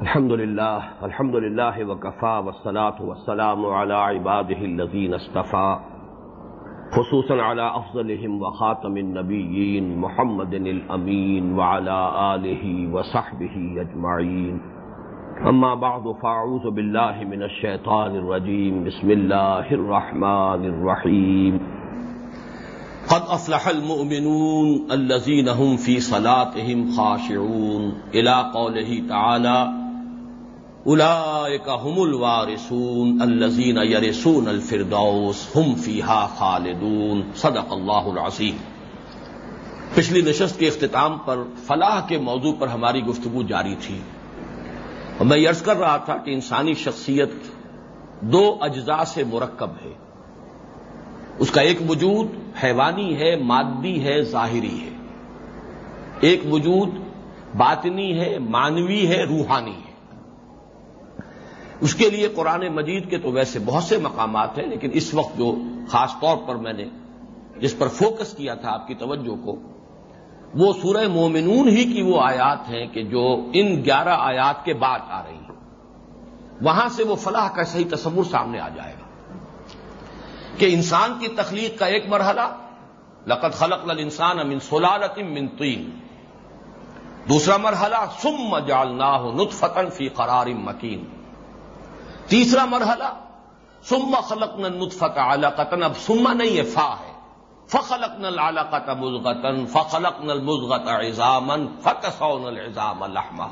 الحمد لله الحمد لله، وكفى، والصلاة والسلام على عباده الذين اصطفى. خصوصا على أفضلهم وخاتم النبيين محمد الأمين وعلى آله وصحبه أجمعين. أما بعد، فأعوذ بالله من الشيطان الرجيم. بسم الله الرحمن الرحيم. قد افلح المؤمنون الذين هم في صلاتهم خاشعون. الى قوله تعالى هم الوارثون الذين يرثون الفردوس هم فيها خالدون، صدق الله العظيم پچھلی نشست کے اختتام پر فلاح کے موضوع پر ہماری گفتگو جاری تھی۔ اور میں یرز کر رہا تھا کہ انسانی شخصیت دو اجزاء سے مرکب ہے۔ اس کا ایک وجود حیوانی ہے، مادی ہے، ظاہری ہے۔ ایک وجود باطنی ہے مانوی ہے، روحانی ہے۔ اس کے لیے قرآن مجید کے تو ویسے بہت سے مقامات ہیں، لیکن اس وقت جو خاص طور پر میں نے جس پر فوکس کیا تھا آپ کی توجہ کو، وہ سورہ مومنون ہی کی وہ آیات ہیں کہ جو ان گیارہ آیات کے بعد آ رہی ہیں۔ وہاں سے وہ فلاح کا صحیح تصور سامنے آ جائے گا کہ انسان کی تخلیق کا ایک مرحلہ لقت خلق لل انسان امن سولالت من تین دوسرا مرحلہ سم جالنا ہو نطفتن فی قرار مکین۔ تیسرا مرحلہ سم خلق نل نطفت علاقتن اب سما نہیں ہے، فا ہے۔ فخلق نل علاقت مزغتن فخلق نل مزغت ایزامن فتسو نل ایزام الحمہ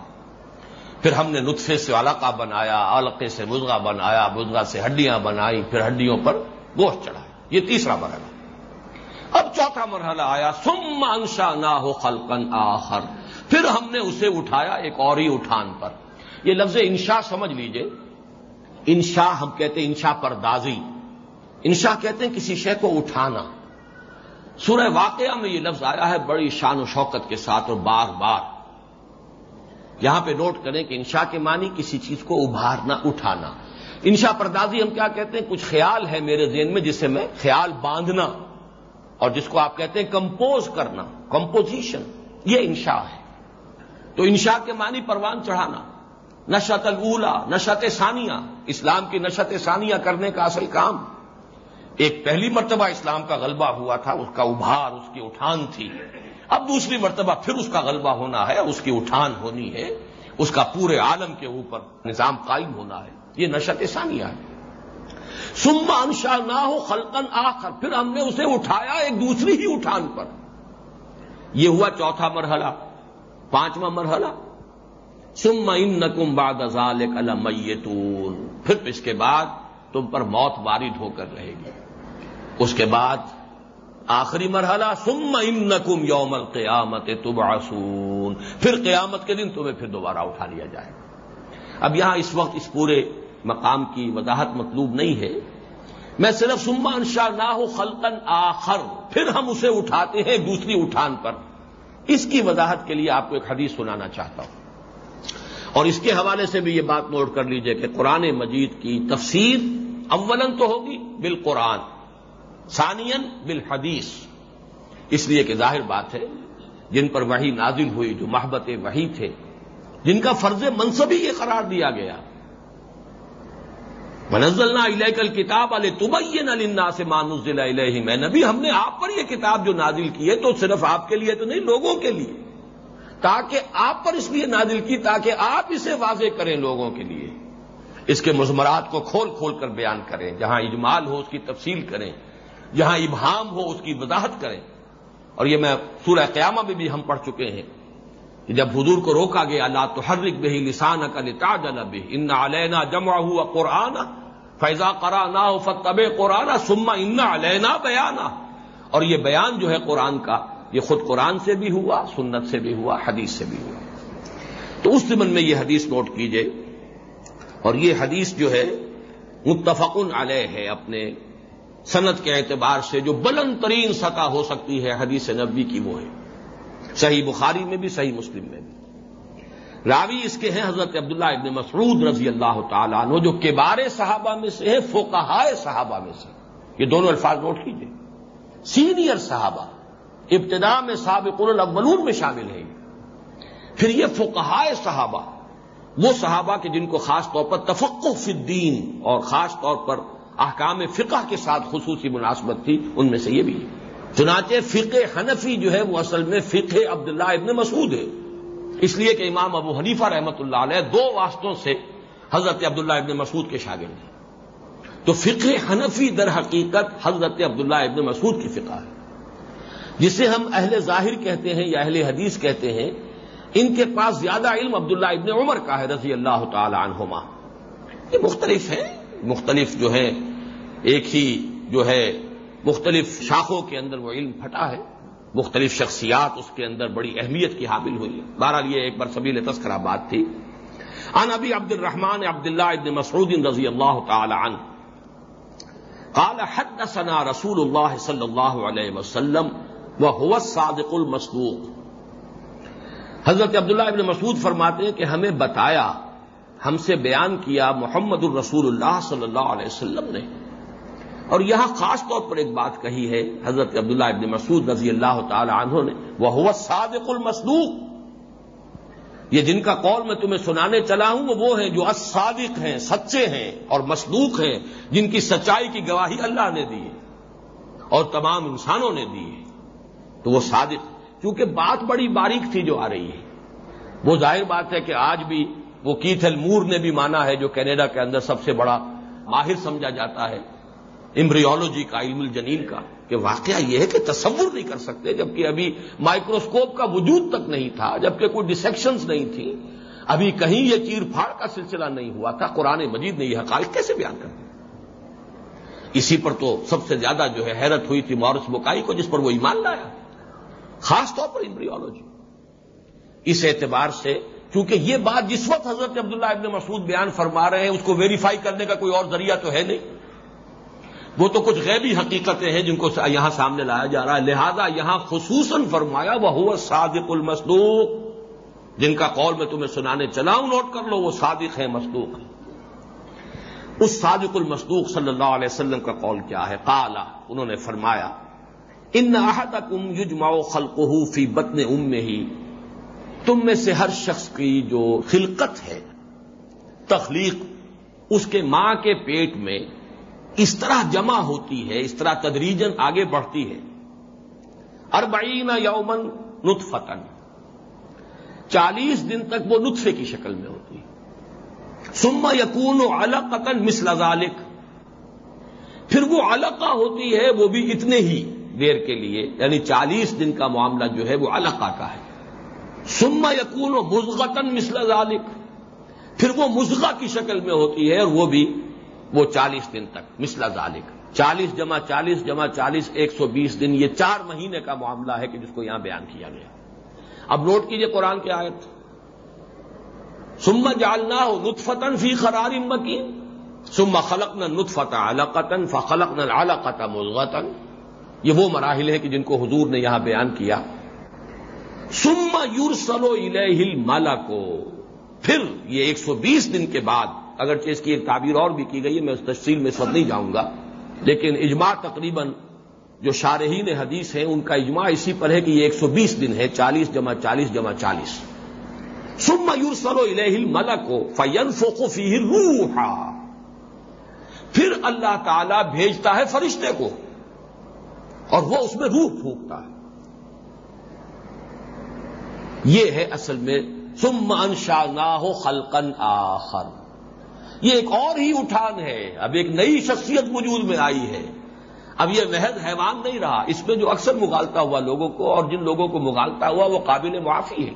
پھر ہم نے نطفے سے علاقہ بنایا علقے سے مزغہ بنایا، مزغہ سے ہڈیاں بنائی، پھر ہڈیوں پر گوشت چڑھایا۔ یہ تیسرا مرحلہ۔ اب چوتھا مرحلہ آیا سم انشا نہ ہو خلقن آخر۔ پھر ہم نے اسے اٹھایا، ایک اور ہی اٹھان پر۔ یہ لفظ انشا سمجھ لیجیے۔ انشا ہم کہتے ہیں انشا پردازی۔ انشا کہتے ہیں کسی شے کو اٹھانا۔ سورہ واقعہ میں یہ لفظ آیا ہے بڑی شان و شوکت کے ساتھ اور بار بار۔ یہاں پہ نوٹ کریں کہ انشا کے معنی کسی چیز کو ابھارنا، اٹھانا۔ انشا پردازی ہم کیا کہتے ہیں؟ کچھ خیال ہے میرے ذہن میں جسے میں خیال باندھنا اور جس کو آپ کہتے ہیں کمپوز کرنا، کمپوزیشن، یہ انشا ہے۔ تو انشا کے معنی پروان چڑھانا۔ نشت الا نشت ثانیہ۔ اسلام کی نشت ثانیہ کرنے کا اصل کام۔ ایک پہلی مرتبہ اسلام کا غلبہ ہوا تھا، اس کا ابھار، اس کی اٹھان تھی۔ اب دوسری مرتبہ پھر اس کا غلبہ ہونا ہے، اس کی اٹھان ہونی ہے۔ اس کا پورے عالم کے اوپر نظام قائم ہونا ہے۔ یہ نشت ثانیہ ہے۔ سما انشا نہ ہو خلقن آخر۔ پھر ہم نے اسے اٹھایا ایک دوسری ہی اٹھان پر۔ یہ ہوا چوتھا مرحلہ، پانچواں مرحلہ۔ سم ان نکم باد ازال پھر اس کے بعد تم پر موت وارد ہو کر رہے گی۔ اس کے بعد آخری مرحلہ سم ان نکم یوم القیامت تبعثون۔ پھر قیامت کے دن تمہیں پھر دوبارہ اٹھا لیا جائے گا۔ اب یہاں اس وقت اس پورے مقام کی وضاحت مطلوب نہیں ہے۔ میں صرف سما انشا نہ ہو خلقن آخر، پھر ہم اسے اٹھاتے ہیں دوسری اٹھان پر۔ اس کی وضاحت کے لیے آپ کو ایک حدیث سنانا چاہتا ہوں۔ اور اس کے حوالے سے بھی یہ بات نوٹ کر لیجیے کہ قرآن مجید کی تفسیر اولن تو ہوگی بالقرآن ثانین بالحدیث۔ اس لیے کہ ظاہر بات ہے، جن پر وہی نازل ہوئی، جو محبت وہی تھے، جن کا فرض منصب ہی یہ قرار دیا گیا۔ منزلنا علیہ کل کتاب علیہ تبین النا سے مانزل علیہ میں نبی ہم نے آپ پر یہ کتاب جو نازل کی ہے تو صرف آپ کے لیے تو نہیں، لوگوں کے لیے۔ تاکہ آپ پر اس لیے نازل کی تاکہ آپ اسے واضح کریں لوگوں کے لیے۔ اس کے مزمرات کو کھول کھول کر بیان کریں، جہاں اجمال ہو اس کی تفصیل کریں، جہاں ابہام ہو اس کی وضاحت کریں۔ اور یہ میں سورہ قیامہ میں بھی ہم پڑھ چکے ہیں کہ جب حضور کو روکا گیا اللہ تو ہر رک بہی لسان کا لتا جل بہ ان علینا جمع ہوا قرآن فیضا کرا نہ ہو فتب قرآن سما ان علینا بیانا اور یہ بیان جو ہے قرآن کا یہ خود قرآن سے بھی ہوا، سنت سے بھی ہوا، حدیث سے بھی ہوا۔ تو اس زمن میں یہ حدیث نوٹ کیجیے۔ اور یہ حدیث جو ہے، متفقن علیہ ہے اپنے صنعت کے اعتبار سے، جو بلند ترین سطح ہو سکتی ہے حدیث نبی کی وہ ہے۔ صحیح بخاری میں بھی، صحیح مسلم میں بھی۔ راوی اس کے ہیں حضرت عبداللہ ابن مسعود رضی اللہ تعالیٰ عنہ، جو کبار صحابہ میں سے ہے فوکہائے صحابہ میں سے۔ یہ دونوں الفاظ نوٹ کیجیے سینئر صحابہ۔ ابتدا میں سابق الاولون میں شامل ہے پھر یہ فوکہائے صحابہ، وہ صحابہ کے جن کو خاص طور پر تفق فی الدین اور خاص طور پر احکام فقہ کے ساتھ خصوصی مناسبت تھی، ان میں سے یہ بھی۔ ہے چنانچہ فقہ حنفی جو ہے، وہ اصل میں فقہ عبداللہ ابن مسعود ہے۔ اس لیے کہ امام ابو حنیفہ رحمۃ اللہ علیہ دو واسطوں سے حضرت عبداللہ ابن مسعود کے شاگرد ہیں۔ تو فقہ حنفی در حقیقت حضرت عبداللہ ابن مسعود کی فقہ ہے۔ جسے ہم اہل ظاہر کہتے ہیں یا اہل حدیث کہتے ہیں، ان کے پاس زیادہ علم عبداللہ ابن عمر کا ہے رضی اللہ تعالی عنہما۔ یہ مختلف ہیں۔ مختلف جو ہے ایک ہی جو ہے، مختلف شاخوں کے اندر وہ علم پھٹا ہے۔ مختلف شخصیات اس کے اندر بڑی اہمیت کی حامل ہوئی ہے بہرحال یہ ایک بار سبیل تذکرہ بات تھی۔ عن ابی عبد الرحمان عبد اللہ ابن مسعود رضی اللہ تعالی عنہ۔ قال حدثنا رسول اللہ صلی اللہ علیہ وسلم وہ الصادق المصدوق۔ حضرت عبداللہ ابن مسعود فرماتے ہیں کہ ہمیں بتایا، ہم سے بیان کیا محمد الرسول اللہ صلی اللہ علیہ وسلم نے۔ اور یہاں خاص طور پر ایک بات کہی ہے، حضرت عبداللہ ابن مسعود رضی اللہ تعالی عنہ نے وہ ہوا صادق المسلوق یہ جن کا قول میں تمہیں سنانے چلا ہوں، وہ وہ ہیں جو الصادق ہیں، سچے ہیں اور مسلوق ہیں، جن کی سچائی کی گواہی اللہ نے دی ہے اور تمام انسانوں نے دی ہے۔ تو وہ صادق، کیونکہ بات بڑی باریک تھی جو آ رہی ہے۔ وہ ظاہر بات ہے کہ آج بھی وہ کیتھل مور نے بھی مانا ہے جو کینیڈا کے اندر سب سے بڑا ماہر سمجھا جاتا ہے۔ امبریولوجی کا، علم الجنین کا، کہ واقعہ یہ ہے کہ تصور نہیں کر سکتے، جبکہ ابھی مائکروسکوپ کا وجود تک نہیں تھا، جبکہ کوئی ڈسیکشنز نہیں تھی۔ ابھی کہیں یہ چیر پھاڑ کا سلسلہ نہیں ہوا تھا، قرآن مجید نے یہ حقائق کیسے بیان کر دیا؟ اسی پر تو سب سے زیادہ جو ہے حیرت ہوئی تھی مورس بکائی کو، جس پر وہ ایمان لایا۔ خاص طور پر امبریولوجی اس اعتبار سے کیونکہ یہ بات جس وقت حضرت عبداللہ ابن مسعود بیان فرما رہے ہیں، اس کو ویریفائی کرنے کا کوئی اور ذریعہ تو ہے نہیں۔ وہ تو کچھ غیبی حقیقتیں ہیں جن کو یہاں سامنے لایا جا رہا ہے۔ لہذا یہاں خصوصاً فرمایا وہ ہوا صادق المسدوق جن کا قول میں تمہیں سنانے چلاؤں، نوٹ کر لو، وہ صادق ہے مسدوق اس صادق المسدوق صلی اللہ علیہ وسلم کا قول کیا ہے؟ قالا، انہوں نے فرمایا ان احدکم یجمع خلقہ فی بطن ام میں ہی تم میں سے ہر شخص کی جو خلقت ہے، تخلیق اس کے ماں کے پیٹ میں اس طرح جمع ہوتی ہے، اس طرح تدریجن آگے بڑھتی ہے۔ اربعین یومن نطفتن چالیس دن تک وہ نطفے کی شکل میں ہوتی ہے۔ سما یقون و القن مسل ذالک پھر وہ علقہ ہوتی ہے، وہ بھی اتنے ہی۔ دیر کے لیے یعنی چالیس دن کا معاملہ جو ہے وہ علقہ کا ہے۔ سما یقون و مزغتن مسل ذالک پھر وہ مزغہ کی شکل میں ہوتی ہے اور وہ بھی وہ چالیس دن تک مسلا ذالک چالیس جمع چالیس جمع چالیس، ایک سو بیس دن، یہ چار مہینے کا معاملہ ہے کہ جس کو یہاں بیان کیا گیا۔ اب نوٹ کیجیے قرآن کی آیت۔ سما جالنا ہو نطفتن فی قرار مکین۔ سما خلق نہ نطفت علقتن فخلق نہ علقت ملغتن یہ وہ مراحل ہیں کہ جن کو حضور نے یہاں بیان کیا۔ سما یورسلو الہ مالا کو پھر یہ ایک سو بیس دن کے بعد، اگرچہ اس کی ایک تعبیر اور بھی کی گئی ہے، میں اس تفصیل میں اس وقت نہیں جاؤں گا۔ لیکن اجماع تقریباً جو شارحین حدیث ہیں، ان کا اجماع اسی پر ہے کہ یہ ایک سو بیس دن ہے چالیس جمع چالیس جمع چالیس۔ سم میور سلو الہ ملک کو فین فوقفی روح پھر اللہ تعالی بھیجتا ہے فرشتے کو۔ اور وہ اس میں روح پھونکتا ہے۔ یہ ہے اصل میں سم انشا نہ ہو خلقن آخر۔ یہ ایک اور ہی اٹھان ہے۔ اب ایک نئی شخصیت وجود میں آئی ہے۔ اب یہ محض حیوان نہیں رہا۔ اس میں جو اکثر مغالتا ہوا لوگوں کو اور جن لوگوں کو مغالتا ہوا وہ قابل معافی ہے۔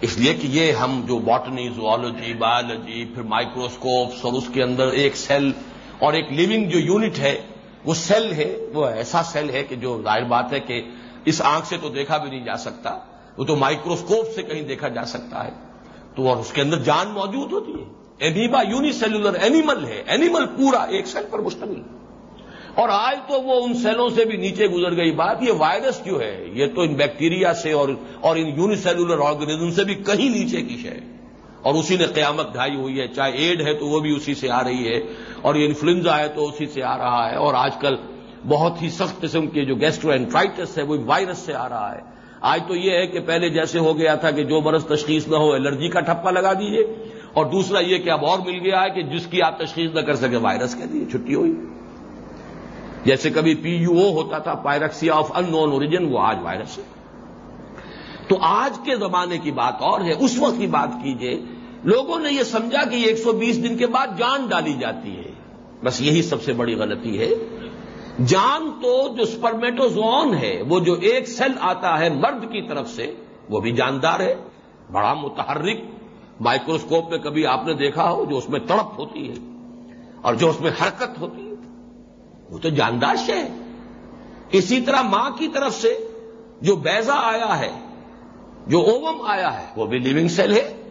اس لیے کہ یہ ہم جو باٹنی، زوالوجی، بایولوجی، پھر مائکروسکوپس اور اس کے اندر ایک سیل اور ایک لیونگ جو یونٹ ہے وہ سیل ہے، وہ ایسا سیل ہے کہ جو ظاہر بات ہے کہ اس آنکھ سے تو دیکھا بھی نہیں جا سکتا، وہ تو مائکروسکوپ سے کہیں دیکھا جا سکتا ہے۔ تو اور اس کے اندر جان موجود ہوتی ہے۔ ایبیبا یونی سیلولر اینیمل ہے اینیمل پورا ایک سیل پر مشتمل۔ اور آج تو وہ ان سیلوں سے بھی نیچے گزر گئی بات، یہ وائرس جو ہے، یہ تو ان بیکٹیریا سے اور اور ان یونی سیلولر آرگنیزم سے بھی کہیں نیچے کی شے اور اسی نے قیامت ڈھائی ہوئی ہے، چاہے ایڈ ہے تو وہ بھی اسی سے آ رہی ہے، اور یہ انفلوئنزا ہے تو اسی سے آ رہا ہے، اور آج کل بہت ہی سخت قسم کے جو گیسٹرو اینٹرائٹس ہے وہ وائرس سے آ رہا ہے۔ آج تو یہ ہے کہ پہلے جیسے ہو گیا تھا کہ جو برس تشخیص نہ ہو، الرجی کا ٹھپا لگا دیجیے اور دوسرا یہ کہ اب اور مل گیا ہے کہ جس کی آپ تشخیص نہ کر سکے، وائرس کے لیے چھٹی ہوئی۔ جیسے کبھی پی یو او ہوتا تھا پائرکسی آف ان نون اوریجن، وہ آج وائرس ہے۔ تو آج کے زمانے کی بات اور ہے، اس وقت کی بات کیجیے لوگوں نے یہ سمجھا کہ یہ ایک سو بیس دن کے بعد جان ڈالی جاتی ہے۔ بس یہی سب سے بڑی غلطی ہے۔ جان تو جو اسپرمیٹوزون ہے، وہ جو ایک سیل آتا ہے مرد کی طرف سے، وہ بھی جاندار ہے۔ بڑا متحرک مائکروسکوپ میں کبھی آپ نے دیکھا ہو، جو اس میں تڑپ ہوتی ہے اور جو اس میں حرکت ہوتی ہے۔ وہ تو جاندار شے ہے۔ اسی طرح ماں کی طرف سے جو بیزا آیا ہے، جو اوم آیا ہے، وہ بھی لیونگ سیل ہے۔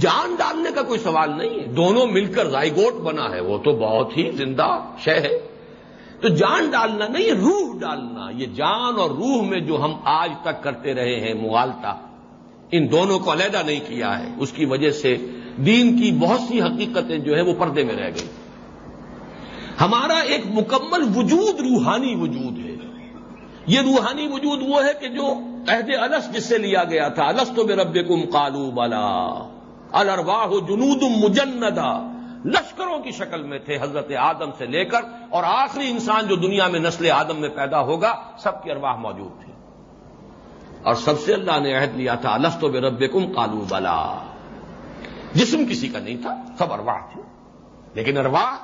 جان ڈالنے کا کوئی سوال نہیں ہے۔ دونوں مل کر رائیگوٹ بنا ہے۔ وہ تو بہت ہی زندہ شے ہے۔ تو جان ڈالنا نہیں روح ڈالنا۔ یہ جان اور روح میں جو ہم آج تک کرتے رہے ہیں موالتا ان دونوں کو علیحدہ نہیں کیا ہے۔ اس کی وجہ سے دین کی بہت سی حقیقتیں جو ہے وہ پردے میں رہ گئی ہمارا ایک مکمل وجود، روحانی وجود ہے۔ یہ روحانی وجود وہ ہے کہ جو عہد الس جس سے لیا گیا تھا۔ الس تو بے رب کم کالو بالا الرواہ جنود مجندا لشکروں کی شکل میں تھے حضرت آدم سے لے کر اور آخری انسان جو دنیا میں نسل آدم میں پیدا ہوگا، سب کی ارواح موجود تھی۔ اور سب سے اللہ نے عہد لیا تھا السط و رب کم کالو بلا۔ جسم کسی کا نہیں تھا، سب ارواح تھی لیکن ارواح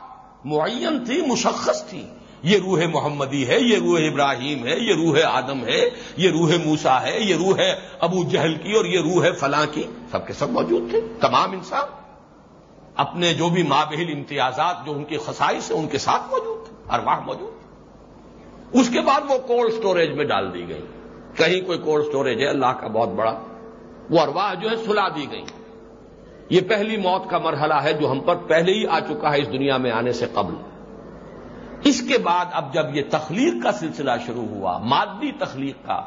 معین تھی، مشخص تھی۔ یہ روح محمدی ہے، یہ روح ابراہیم ہے، یہ روح آدم ہے، یہ روح موسا ہے، یہ روح ابو جہل کی اور یہ روح فلاں کی۔ سب کے سب موجود تھے، تمام انسان۔ اپنے جو بھی مابہل امتیازات، جو ان کی خسائش ہے ان کے ساتھ موجود تھے، ارواح موجود اس کے بعد وہ کولڈ سٹوریج میں ڈال دی گئی کہیں کوئی کولڈ سٹوریج ہے، اللہ کا بہت بڑا۔ وہ ارواح جو ہے سلا دی گئی یہ پہلی موت کا مرحلہ ہے جو ہم پر پہلے ہی آ چکا ہے اس دنیا میں آنے سے قبل۔ اس کے بعد اب جب یہ تخلیق کا سلسلہ شروع ہوا، مادی تخلیق کا،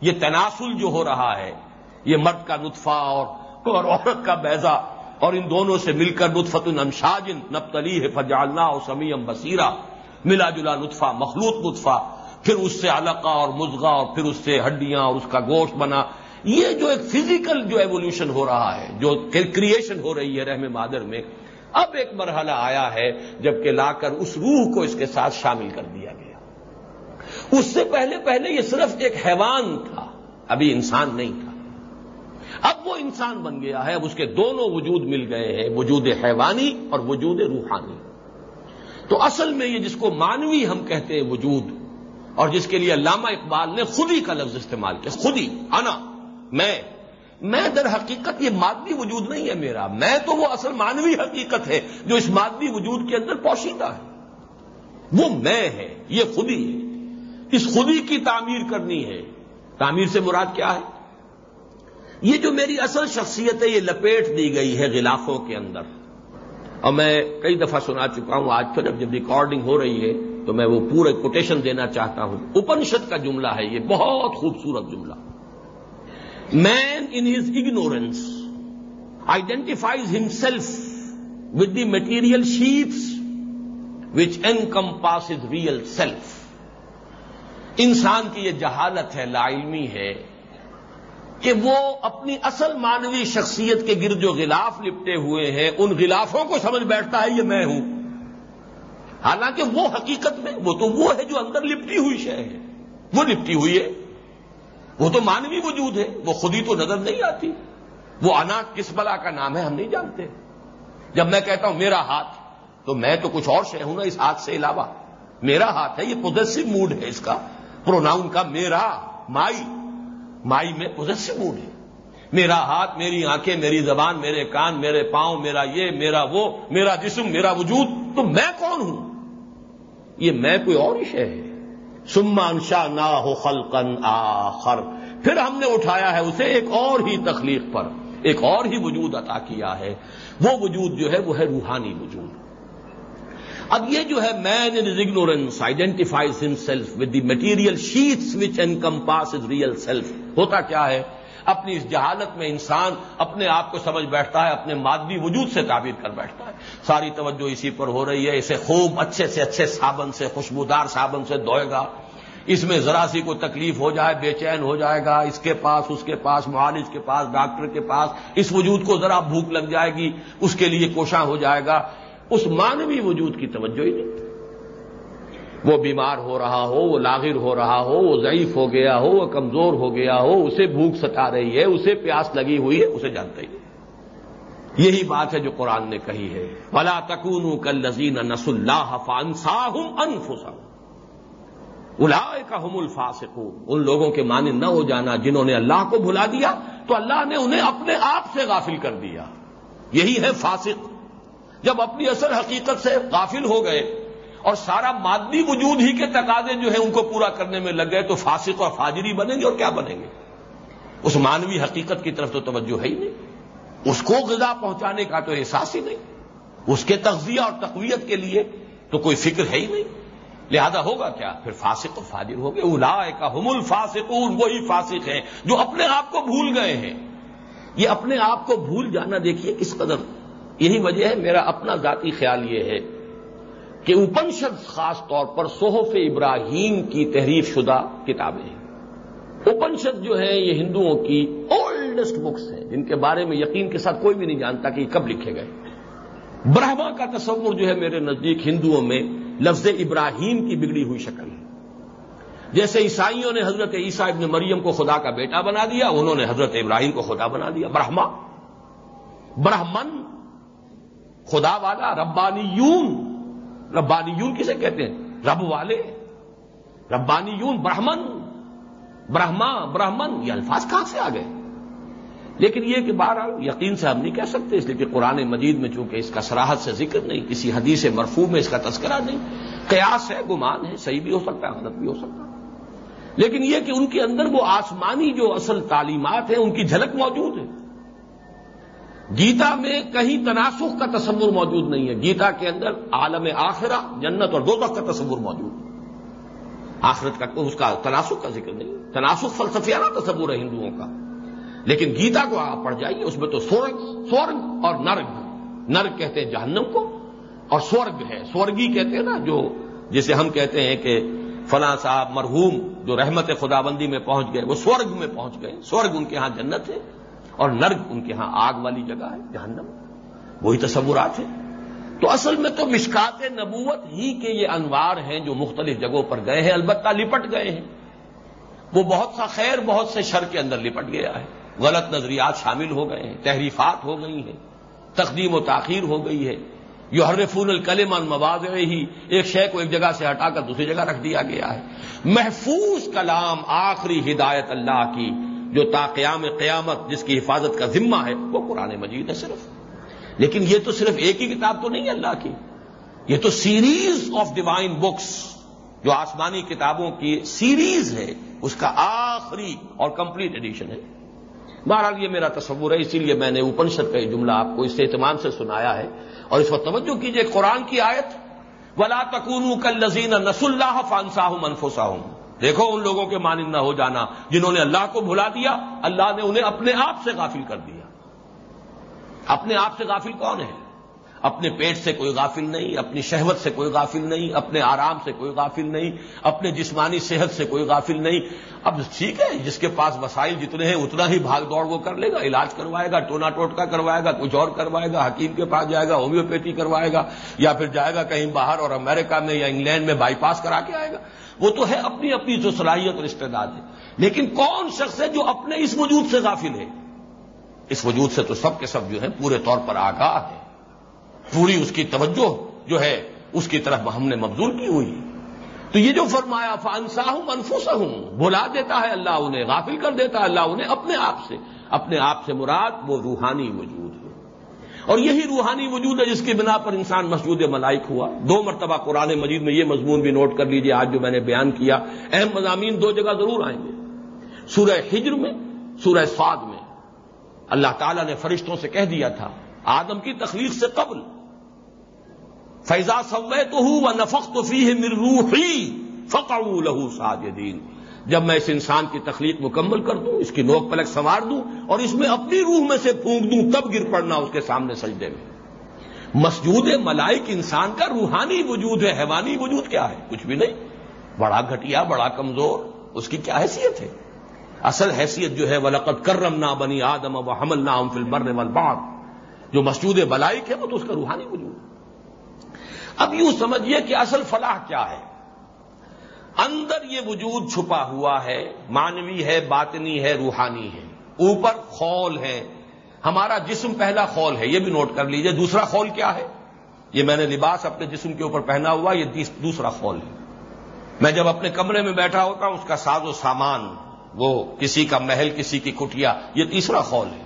یہ تناسل جو ہو رہا ہے، یہ مرد کا نطفہ اور عورت کا بیضا اور ان دونوں سے مل کر نطفت النمشاجن نبتلی ہے فجالنا اور سمیم بصیرہ، ملا جلا نطفہ، مخلوط نطفہ، پھر اس سے علقہ اور مزغہ، اور پھر اس سے ہڈیاں اور اس کا گوشت بنا۔ یہ جو ایک فزیکل جو ایولیوشن ہو رہا ہے، جو کریشن ہو رہی ہے رحم مادر میں اب ایک مرحلہ آیا ہے جبکہ لا کر اس روح کو اس کے ساتھ شامل کر دیا گیا۔ اس سے پہلے پہلے یہ صرف ایک حیوان تھا، ابھی انسان نہیں تھا۔ اب وہ انسان بن گیا ہے، اب اس کے دونوں وجود مل گئے ہیں، وجود حیوانی اور وجود روحانی۔ تو اصل میں یہ جس کو مانوی ہم کہتے ہیں وجود، اور جس کے لیے علامہ اقبال نے خودی کا لفظ استعمال کیا، خودی، انا، میں۔ میں در حقیقت یہ مادی وجود نہیں ہے میرا، میں تو وہ اصل مانوی حقیقت ہے جو اس مادی وجود کے اندر پوشیدہ ہے۔ وہ میں ہے، یہ خودی ہے۔ اس خودی کی تعمیر کرنی ہے۔ تعمیر سے مراد کیا ہے؟ یہ جو میری اصل شخصیت ہے، یہ لپیٹ دی گئی ہے غلافوں کے اندر۔ اور میں کئی دفعہ سنا چکا ہوں، آج پھر جب ریکارڈنگ ہو رہی ہے، تو میں وہ پورے کوٹیشن دینا چاہتا ہوں۔ اپنشد کا جملہ ہے، یہ بہت خوبصورت جملہ۔ Man in his ignorance identifies himself with the material sheaths which encompass his real self انسان کی یہ جہالت ہے، لا علمی ہے کہ وہ اپنی اصل مانوی شخصیت کے گرد جو غلاف لپٹے ہوئے ہیں۔ ان غلافوں کو سمجھ بیٹھتا ہے یہ میں ہوں۔ حالانکہ وہ حقیقت میں وہ تو وہ ہے جو اندر لپٹی ہوئی شے ہے۔ وہ لپٹی ہوئی ہے۔ وہ تو مانوی وجود ہے، وہ خود ہی تو نظر نہیں آتی۔ وہ انا کس بلا کا نام ہے، ہم نہیں جانتے۔ جب میں کہتا ہوں میرا ہاتھ، تو میں تو کچھ اور شے ہوں نا اس ہاتھ سے علاوہ۔ میرا ہاتھ ہے، یہ پوزیسو موڈ ہے اس کا۔ پروناؤن کا میرا، مائی۔ مائی میں پوزیسو موڈ ہے۔ میرا ہاتھ، میری آنکھیں، میری زبان، میرے کان، میرے پاؤں، میرا یہ، میرا وہ، میرا جسم، میرا وجود، تو میں کون ہوں؟ یہ میں کوئی اور ہی شے ہے۔ انشا نہ ہو خلقن آخر۔ پھر ہم نے اٹھایا ہے اسے ایک اور ہی تخلیق پر، ایک اور ہی وجود عطا کیا ہے۔ وہ وجود جو ہے وہ ہے روحانی وجود۔ اب یہ جو ہے man in his ignorance identifies himself with the material sheaths which encompass his real self ہوتا کیا ہے؟ اپنی اس جہالت میں انسان اپنے آپ کو سمجھ بیٹھتا ہے، اپنے مادی وجود سے تعبیر کر بیٹھتا ہے۔ ساری توجہ اسی پر ہو رہی ہے، اسے خوب اچھے سے اچھے صابن سے، خوشبودار صابن سے دھوئے گا۔ اس میں ذرا سی کوئی تکلیف ہو جائے، بے چین ہو جائے گا۔ اس کے پاس، اس کے پاس، معالج کے پاس، ڈاکٹر کے پاس اس وجود کو ذرا بھوک لگ جائے گی، اس کے لیے کوشاں ہو جائے گا۔ اس مانوی وجود کی توجہ ہی نہیں۔ وہ بیمار ہو رہا ہو، وہ لاغر ہو رہا ہو، وہ ضعیف ہو گیا ہو، وہ کمزور ہو گیا ہو، اسے بھوک ستا رہی ہے، اسے پیاس لگی ہوئی ہے، اسے جانتا ہی نہیں۔ یہی بات ہے جو قرآن نے کہی ہے۔ بلا تکون کل لذین نس اللہ فانساہ انفسم الا کا ان لوگوں کے مانند نہ ہو جانا جنہوں نے اللہ کو بھلا دیا، تو اللہ نے انہیں اپنے آپ سے غافل کر دیا۔ یہی ہے فاسق۔ جب اپنی اصل حقیقت سے غافل ہو گئے اور سارا مادی وجود ہی کے تقاضے جو ہیں ان کو پورا کرنے میں لگ گئے تو فاسق اور فاجری بنیں گے اور کیا بنیں گے؟ اس مانوی حقیقت کی طرف تو توجہ ہے ہی نہیں۔ اس کو غذا پہنچانے کا تو احساس ہی نہیں۔ اس کے تغذیہ اور تقویت کے لیے تو کوئی فکر ہے ہی نہیں۔ لہذا ہوگا کیا؟ پھر فاسق و فاجر ہو گئے الا کا حم الفاسق وہی فاسق ہیں جو اپنے آپ کو بھول گئے ہیں۔ یہ اپنے آپ کو بھول جانا دیکھیے کس قدر یہی وجہ ہے، میرا اپنا ذاتی خیال یہ ہے۔ کہ اپنشد خاص طور پر صحف ابراہیم کی تحریر شدہ کتابیں ہیں۔ اپنشد جو ہے یہ ہندوؤں کی اولڈسٹ بکس ہیں، جن کے بارے میں یقین کے ساتھ کوئی بھی نہیں جانتا کہ یہ کب لکھے گئے۔ برہما کا تصور جو ہے میرے نزدیک ہندوؤں میں لفظ ابراہیم کی بگڑی ہوئی شکل ہے۔ جیسے عیسائیوں نے حضرت عیسیٰ ابن مریم کو خدا کا بیٹا بنا دیا، انہوں نے حضرت ابراہیم کو خدا بنا دیا۔ برہما، برہمن، خدا والا ربانی یون ربانی یون کسے کہتے ہیں؟ رب والے، ربانیون، برہمن، برہما، برہمن، یہ الفاظ کہاں سے آ گئے؟ لیکن یہ کہ بہرحال یقین سے ہم نہیں کہہ سکتے، اس لیے کہ قرآن مجید میں چونکہ اس کا سراحت سے ذکر نہیں، کسی حدیث مرفوع میں اس کا تذکرہ نہیں، قیاس ہے، گمان ہے، صحیح بھی ہو سکتا ہے، غلط بھی ہو سکتا ہے۔ لیکن یہ کہ ان کے اندر وہ آسمانی جو اصل تعلیمات ہیں، ان کی جھلک موجود ہے۔ گیتا میں کہیں تناسخ کا تصور موجود نہیں ہے۔ گیتا کے اندر عالم آخرہ جنت اور دو کا تصور موجود ہے۔ آخرت کا اس کا تناسخ کا ذکر نہیں تناسخ فلسفیانہ تصور ہے ہندوؤں کا۔ لیکن گیتا کو آپ پڑھ جائیے، اس میں تو سورگ سورگ اور نرگ نرگ کہتے ہیں جہنم کو اور سورگ ہے۔ سورگی کہتے ہیں نا جو، جسے ہم کہتے ہیں کہ فلاں صاحب مرحوم جو رحمت خدا بندی میں پہنچ گئے، وہ سورگ میں پہنچ گئے۔ سورگ ان کے ہاں جنت ہے۔ اور نرگ ان کے ہاں آگ والی جگہ ہے، جہنم۔ وہی تصورات ہیں۔ تو اصل میں تو مشکات نبوت ہی کے یہ انوار ہیں جو مختلف جگہوں پر گئے ہیں، البتہ لپٹ گئے ہیں۔ وہ بہت سا خیر، بہت سے شر کے اندر لپٹ گیا ہے۔ غلط نظریات شامل ہو گئے ہیں، تحریفات ہو گئی ہیں، تقدیم و تاخیر ہو گئی ہے۔ یو ہر فون الکلمان ہی ایک شے کو ایک جگہ سے ہٹا کر دوسری جگہ رکھ دیا گیا ہے۔ محفوظ کلام آخری ہدایت اللہ کی۔ جو تا قیام قیامت جس کی حفاظت کا ذمہ ہے، وہ قرآن مجید ہے صرف۔ لیکن یہ تو صرف ایک ہی کتاب تو نہیں ہے اللہ کی۔ یہ تو سیریز آف ڈیوائن بکس جو آسمانی کتابوں کی سیریز ہے، اس کا آخری اور کمپلیٹ ایڈیشن ہے۔ بہرحال یہ میرا تصور ہے، اسی لیے میں نے اپنشد کا یہ جملہ آپ کو اس اہتمام سے سنایا ہے۔ اور اس وقت توجہ کیجیے قرآن کی آیت، ولا تکون کل لذین نس اللہ فانساہ منفوسا دیکھو ان لوگوں کے مانند نہ ہو جانا جنہوں نے اللہ کو بھلا دیا، اللہ نے انہیں اپنے آپ سے غافل کر دیا۔ اپنے آپ سے غافل کون ہے؟ اپنے پیٹ سے کوئی غافل نہیں، اپنی شہوت سے کوئی غافل نہیں، اپنے آرام سے کوئی غافل نہیں، اپنے جسمانی صحت سے کوئی غافل نہیں۔ اب ٹھیک ہے، جس کے پاس وسائل جتنے ہیں، اتنا ہی بھاگ دوڑ وہ کر لے گا، علاج کروائے گا، ٹونا ٹوٹکا کروائے گا، کچھ اور کروائے گا، حکیم کے پاس جائے گا، ہومیوپیتھی کروائے گا، یا پھر جائے گا کہیں باہر اور امریکہ میں یا انگلینڈ میں بائی پاس کرا کے آئے گا۔ وہ تو ہے اپنی اپنی جو صلاحیت اور استعداد ہے۔ لیکن کون شخص ہے جو اپنے اس وجود سے غافل ہے؟ اس وجود سے تو سب کے سب جو ہے پورے طور پر آگاہ ہے پوری اس کی توجہ جو ہے، اس کی طرف ہم نے مبزول کی ہوئی۔ تو یہ جو فرمایا فانسا ہوں منفوسا ہوں بلا دیتا ہے اللہ انہیں، غافل کر دیتا ہے اللہ انہیں اپنے آپ سے۔ اپنے آپ سے مراد وہ روحانی وجود۔ اور یہی روحانی وجود ہے جس کی بنا پر انسان مسجود ملائک ہوا۔ دو مرتبہ قرآن مجید میں یہ مضمون بھی نوٹ کر لیجیے، آج جو میں نے بیان کیا، اہم مضامین دو جگہ ضرور آئیں گے۔ سورہ ہجر میں، سورہ سعد میں۔ اللہ تعالیٰ نے فرشتوں سے کہہ دیا تھا، آدم کی تخلیق سے قبل فیضا سوے تو ہوں وہ نفق تو فی ہے روحی فقع لہو ساجدین جب میں اس انسان کی تخلیق مکمل کر دوں، اس کی نوک پلک سنوار دوں اور اس میں اپنی روح میں سے پھونک دوں، تب گر پڑنا اس کے سامنے سجدے میں۔ مسجود ملائک انسان کا روحانی وجود ہے، حیوانی وجود کیا ہے؟ کچھ بھی نہیں۔ بڑا گھٹیا، بڑا کمزور، اس کی کیا حیثیت ہے؟ اصل حیثیت جو ہے ولقت کرم نہ بنی آدم و حمل نہ فل مرنے والباغ جو مسجود بلائک ہے، وہ تو اس کا روحانی وجود اب یوں سمجھیے کہ اصل فلاح کیا ہے؟ اندر یہ وجود چھپا ہوا ہے مانوی ہے، باطنی ہے، روحانی ہے۔ اوپر خول ہے۔ ہمارا جسم پہلا خول ہے، یہ بھی نوٹ کر لیجیے۔ دوسرا خول کیا ہے؟ یہ میں نے لباس اپنے جسم کے اوپر پہنا ہوا، یہ دوسرا خول ہے۔ میں جب اپنے کمرے میں بیٹھا ہوتا ہوں، اس کا ساز و سامان، وہ کسی کا محل، کسی کی کٹیا یہ تیسرا خول ہے۔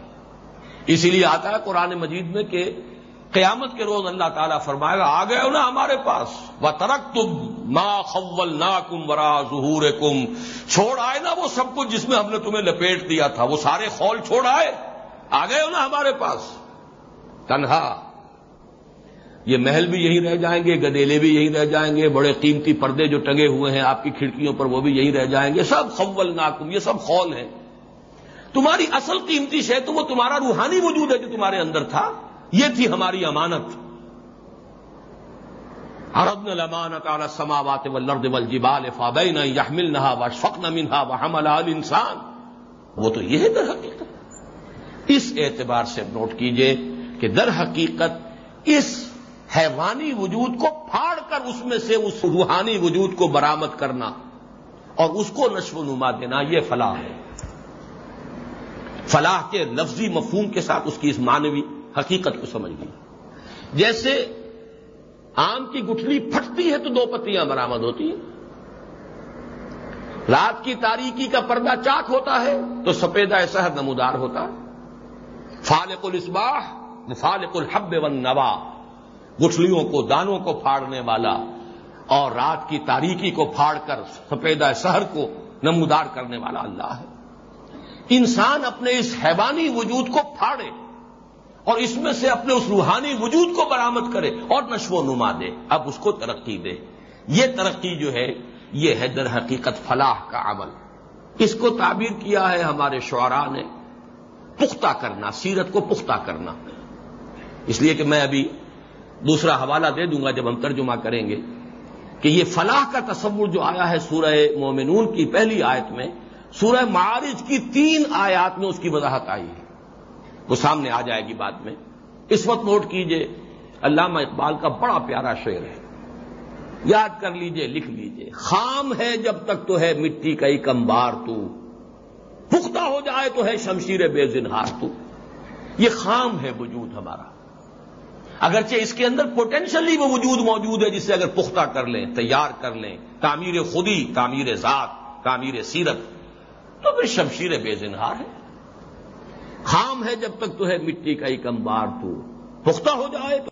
اسی لیے آتا ہے قرآن مجید میں کہ قیامت کے روز اللہ تعالیٰ فرمائے گا آ گئے ہو نا ہمارے پاس۔ وہ ترک تم ماں خول نا کم ورا ظہور کم چھوڑ آئے نا وہ سب کچھ جس میں ہم نے تمہیں لپیٹ دیا تھا، وہ سارے خول چھوڑ آئے۔ آ گئے ہو نا ہمارے پاس۔ تنہا۔ یہ محل بھی یہیں رہ جائیں گے، گدیلے بھی یہیں رہ جائیں گے، بڑے قیمتی پردے جو ٹنگے ہوئے ہیں آپ کی کھڑکیوں پر وہ بھی یہیں رہ جائیں گے۔ سب خول ناکم یہ سب خول ہیں۔ تمہاری اصل قیمتی شے تو وہ تمہارا روحانی وجود ہے جو تمہارے اندر تھا۔ یہ تھی ہماری امانت۔ اربن الامانت اعلی سماوات و ول جبال فابین یحمل نہا و شفق منہا و انسان وہ تو یہ ہے در حقیقت۔ اس اعتبار سے نوٹ کیجیے کہ در حقیقت اس حیوانی وجود کو پھاڑ کر اس میں سے اس روحانی وجود کو برامد کرنا اور اس کو نشو و نما دینا، یہ فلاح ہے۔ فلاح کے لفظی مفہوم کے ساتھ اس کی اس مانوی حقیقت کو سمجھ گئی جیسے آم کی گٹھلی پھٹتی ہے تو دو پتیاں برامد ہوتی ہیں۔ رات کی تاریکی کا پردہ چاک ہوتا ہے تو سفیدہ ایسا نمودار ہوتا ہے۔ فالق الاسباح فالق الحب ون نوا گٹھلیوں کو، دانوں کو پھاڑنے والا اور رات کی تاریکی کو پھاڑ کر سفیدہ شہر کو نمودار کرنے والا اللہ ہے۔ انسان اپنے اس حیوانی وجود کو پھاڑے۔ اور اس میں سے اپنے اس روحانی وجود کو برامد کرے اور نشو و نما دے۔ اب اس کو ترقی دے۔ یہ ترقی جو ہے، یہ ہے در حقیقت فلاح کا عمل۔ اس کو تعبیر کیا ہے ہمارے شعراء نے۔ پختہ کرنا، سیرت کو پختہ کرنا۔ اس لیے کہ میں ابھی دوسرا حوالہ دے دوں گا جب ہم ترجمہ کریں گے کہ یہ فلاح کا تصور جو آیا ہے سورہ مومنون کی پہلی آیت میں، سورہ معارج کی تین آیات میں اس کی وضاحت آئی ہے۔ وہ سامنے آ جائے گی بعد میں۔ اس وقت نوٹ کیجیے، علامہ اقبال کا بڑا پیارا شعر ہے۔ یاد کر لیجیے، لکھ لیجیے۔ خام ہے جب تک تو ہے مٹی کا ہی کمبار تو۔ پختہ ہو جائے تو ہے شمشیر بے زنہار تو۔ یہ خام ہے وجود ہمارا۔ اگرچہ اس کے اندر پوٹینشلی وہ وجود موجود ہے جسے اگر پختہ کر لیں، تیار کر لیں۔ تعمیر خودی، تعمیر ذات، تعمیر سیرت، تو پھر شمشیر بے زنہار ہے۔ خام ہے جب تک تو ہے مٹی کا ایک امبار تو پختہ ہو جائے تو